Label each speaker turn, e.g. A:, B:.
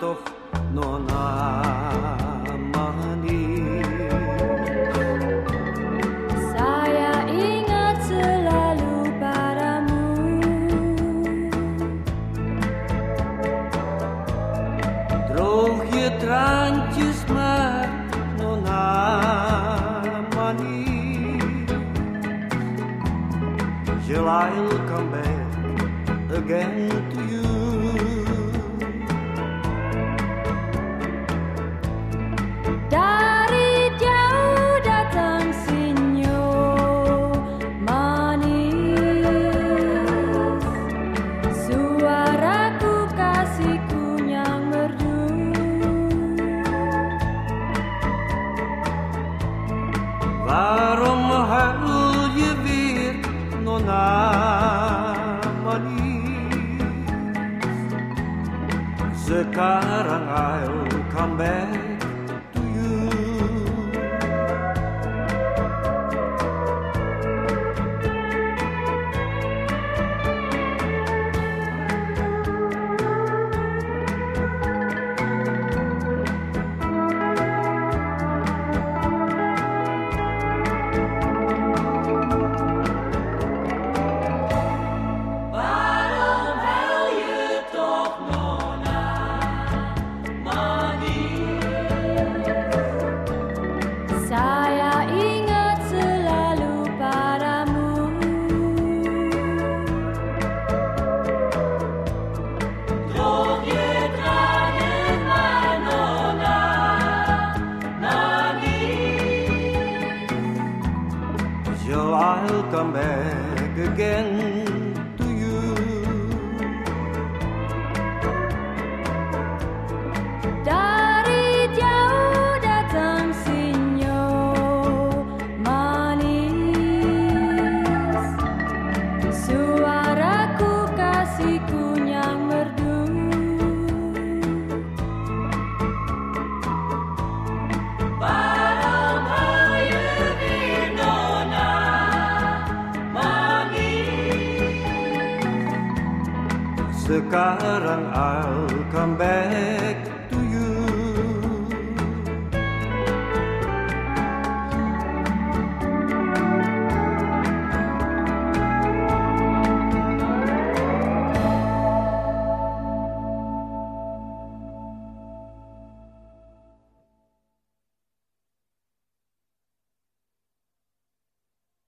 A: toh nona manis
B: Saya ingat selalu padamu.
A: Droog je traantjes maar, nona manis Till I'll come back again to you Sekarang I'll come back I'll come back again Sekarang I'll come back